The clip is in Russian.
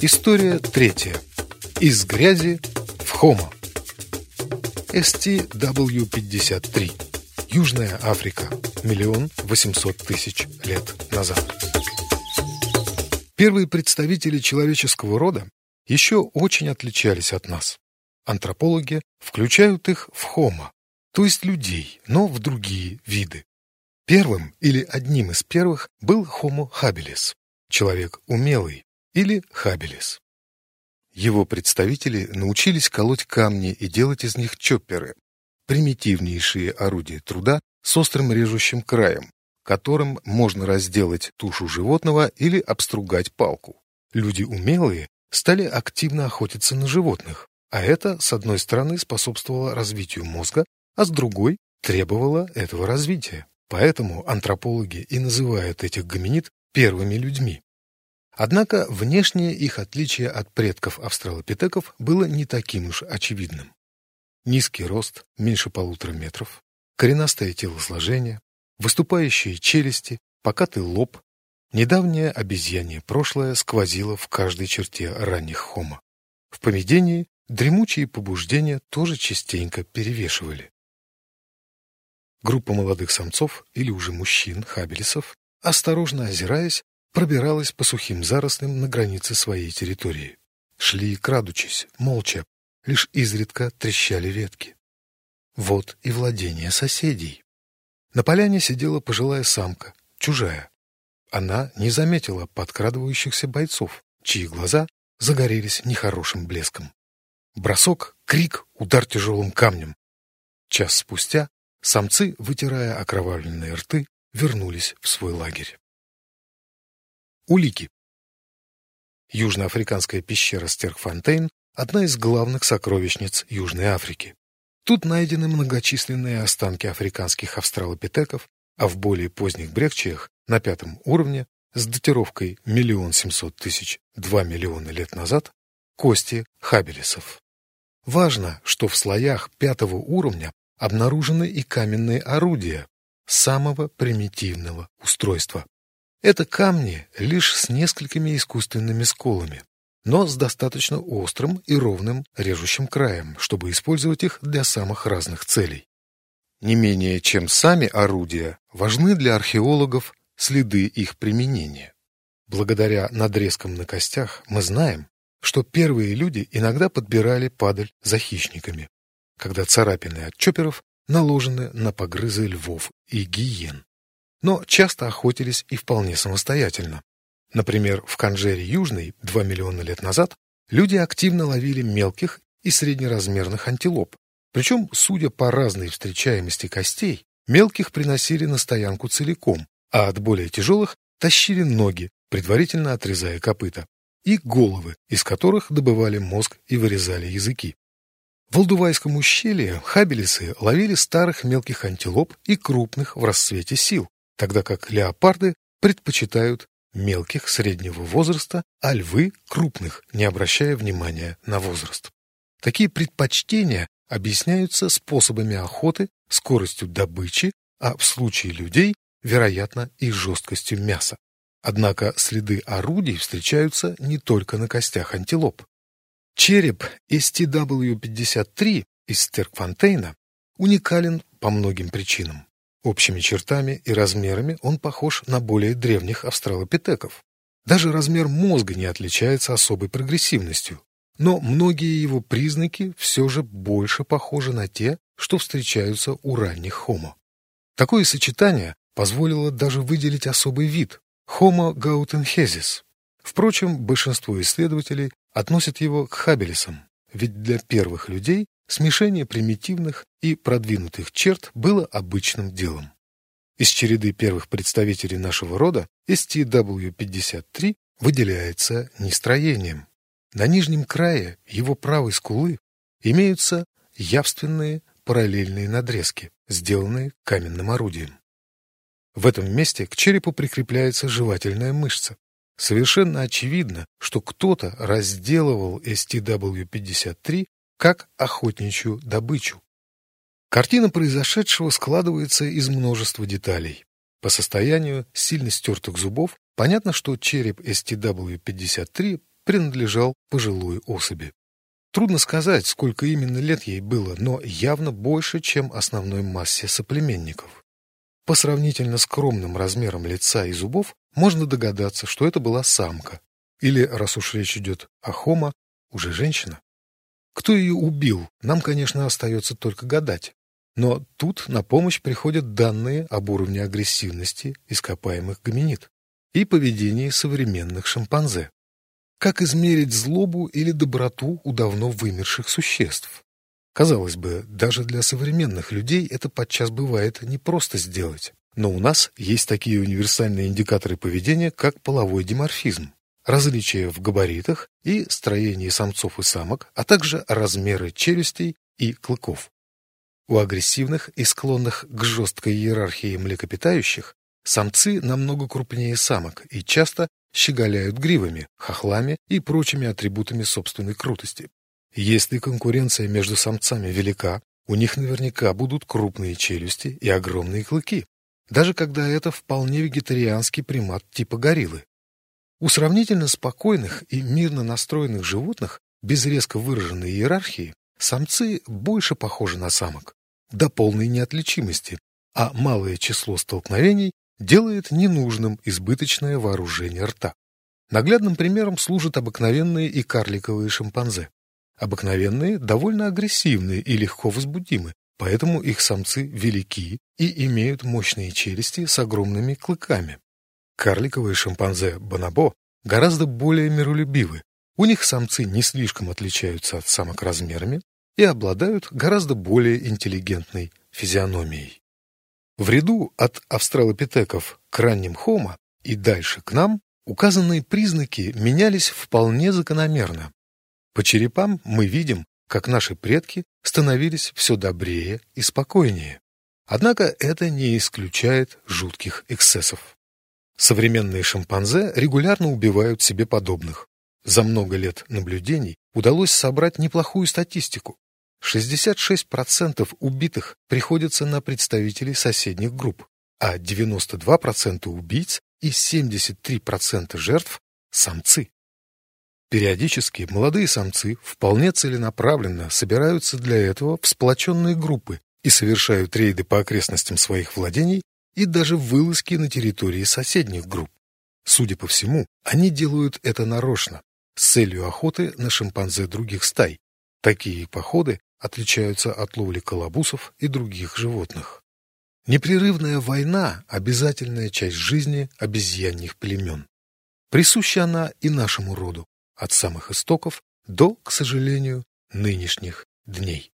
История третья. Из грязи в Homo. STW-53. Южная Африка. Миллион восемьсот тысяч лет назад. Первые представители человеческого рода еще очень отличались от нас. Антропологи включают их в Homo, то есть людей, но в другие виды. Первым или одним из первых был Homo habilis, человек умелый, или habilis. Его представители научились колоть камни и делать из них чопперы, примитивнейшие орудия труда с острым режущим краем, которым можно разделать тушу животного или обстругать палку. Люди умелые стали активно охотиться на животных, а это, с одной стороны, способствовало развитию мозга, а с другой требовало этого развития. Поэтому антропологи и называют этих гоминид первыми людьми. Однако внешнее их отличие от предков австралопитеков было не таким уж очевидным. Низкий рост, меньше полутора метров, коренастое телосложение, выступающие челюсти, покатый лоб, недавнее обезьянье прошлое сквозило в каждой черте ранних хома. В поведении дремучие побуждения тоже частенько перевешивали. Группа молодых самцов или уже мужчин, хабелисов, осторожно озираясь, пробиралась по сухим зарослям на границе своей территории. Шли, крадучись, молча, лишь изредка трещали ветки. Вот и владение соседей. На поляне сидела пожилая самка, чужая. Она не заметила подкрадывающихся бойцов, чьи глаза загорелись нехорошим блеском. Бросок, крик, удар тяжелым камнем. Час спустя самцы, вытирая окровавленные рты, вернулись в свой лагерь. Улики. Южноафриканская пещера Стеркфонтейн – одна из главных сокровищниц Южной Африки. Тут найдены многочисленные останки африканских австралопитеков, а в более поздних брекчиях на пятом уровне с датировкой миллион семьсот тысяч два миллиона лет назад кости хабелисов. Важно, что в слоях пятого уровня обнаружены и каменные орудия самого примитивного устройства. Это камни лишь с несколькими искусственными сколами, но с достаточно острым и ровным режущим краем, чтобы использовать их для самых разных целей. Не менее чем сами орудия, важны для археологов следы их применения. Благодаря надрезкам на костях мы знаем, что первые люди иногда подбирали падаль за хищниками, когда царапины от чоперов наложены на погрызы львов и гиен но часто охотились и вполне самостоятельно. Например, в Канжере Южной 2 миллиона лет назад люди активно ловили мелких и среднеразмерных антилоп. Причем, судя по разной встречаемости костей, мелких приносили на стоянку целиком, а от более тяжелых тащили ноги, предварительно отрезая копыта, и головы, из которых добывали мозг и вырезали языки. В Алдувайском ущелье хабелисы ловили старых мелких антилоп и крупных в расцвете сил, тогда как леопарды предпочитают мелких среднего возраста, а львы – крупных, не обращая внимания на возраст. Такие предпочтения объясняются способами охоты, скоростью добычи, а в случае людей, вероятно, и жесткостью мяса. Однако следы орудий встречаются не только на костях антилоп. Череп STW-53 из Стеркфонтейна уникален по многим причинам. Общими чертами и размерами он похож на более древних австралопитеков. Даже размер мозга не отличается особой прогрессивностью. Но многие его признаки все же больше похожи на те, что встречаются у ранних хомо. Такое сочетание позволило даже выделить особый вид – Homo gautenhesis. Впрочем, большинство исследователей относят его к хабелисам, ведь для первых людей Смешение примитивных и продвинутых черт было обычным делом. Из череды первых представителей нашего рода STW-53 выделяется нестроением. На нижнем крае его правой скулы имеются явственные параллельные надрезки, сделанные каменным орудием. В этом месте к черепу прикрепляется жевательная мышца. Совершенно очевидно, что кто-то разделывал STW-53 как охотничью добычу. Картина произошедшего складывается из множества деталей. По состоянию сильно стертых зубов понятно, что череп STW-53 принадлежал пожилой особи. Трудно сказать, сколько именно лет ей было, но явно больше, чем основной массе соплеменников. По сравнительно скромным размерам лица и зубов можно догадаться, что это была самка, или, раз уж речь идет о хомо, уже женщина. Кто ее убил, нам, конечно, остается только гадать. Но тут на помощь приходят данные об уровне агрессивности ископаемых гоминид и поведении современных шимпанзе. Как измерить злобу или доброту у давно вымерших существ? Казалось бы, даже для современных людей это подчас бывает непросто сделать. Но у нас есть такие универсальные индикаторы поведения, как половой диморфизм, различия в габаритах и строении самцов и самок, а также размеры челюстей и клыков. У агрессивных и склонных к жесткой иерархии млекопитающих самцы намного крупнее самок и часто щеголяют гривами, хохлами и прочими атрибутами собственной крутости. Если конкуренция между самцами велика, у них наверняка будут крупные челюсти и огромные клыки, даже когда это вполне вегетарианский примат типа гориллы. У сравнительно спокойных и мирно настроенных животных без резко выраженной иерархии самцы больше похожи на самок, до полной неотличимости, а малое число столкновений делает ненужным избыточное вооружение рта. Наглядным примером служат обыкновенные и карликовые шимпанзе. Обыкновенные довольно агрессивные и легко возбудимы, поэтому их самцы велики и имеют мощные челюсти с огромными клыками. Карликовые шимпанзе бонобо гораздо более миролюбивы. У них самцы не слишком отличаются от самок размерами и обладают гораздо более интеллигентной физиономией. В ряду от австралопитеков к ранним хомо и дальше к нам указанные признаки менялись вполне закономерно. По черепам мы видим, как наши предки становились все добрее и спокойнее. Однако это не исключает жутких эксцессов. Современные шимпанзе регулярно убивают себе подобных. За много лет наблюдений удалось собрать неплохую статистику. 66% убитых приходятся на представителей соседних групп, а 92% убийц и 73% жертв – самцы. Периодически молодые самцы вполне целенаправленно собираются для этого в сплоченные группы и совершают рейды по окрестностям своих владений и даже вылазки на территории соседних групп. Судя по всему, они делают это нарочно, с целью охоты на шимпанзе других стай. Такие походы отличаются от ловли колобусов и других животных. Непрерывная война – обязательная часть жизни обезьяньих племен. Присуща она и нашему роду, от самых истоков до, к сожалению, нынешних дней.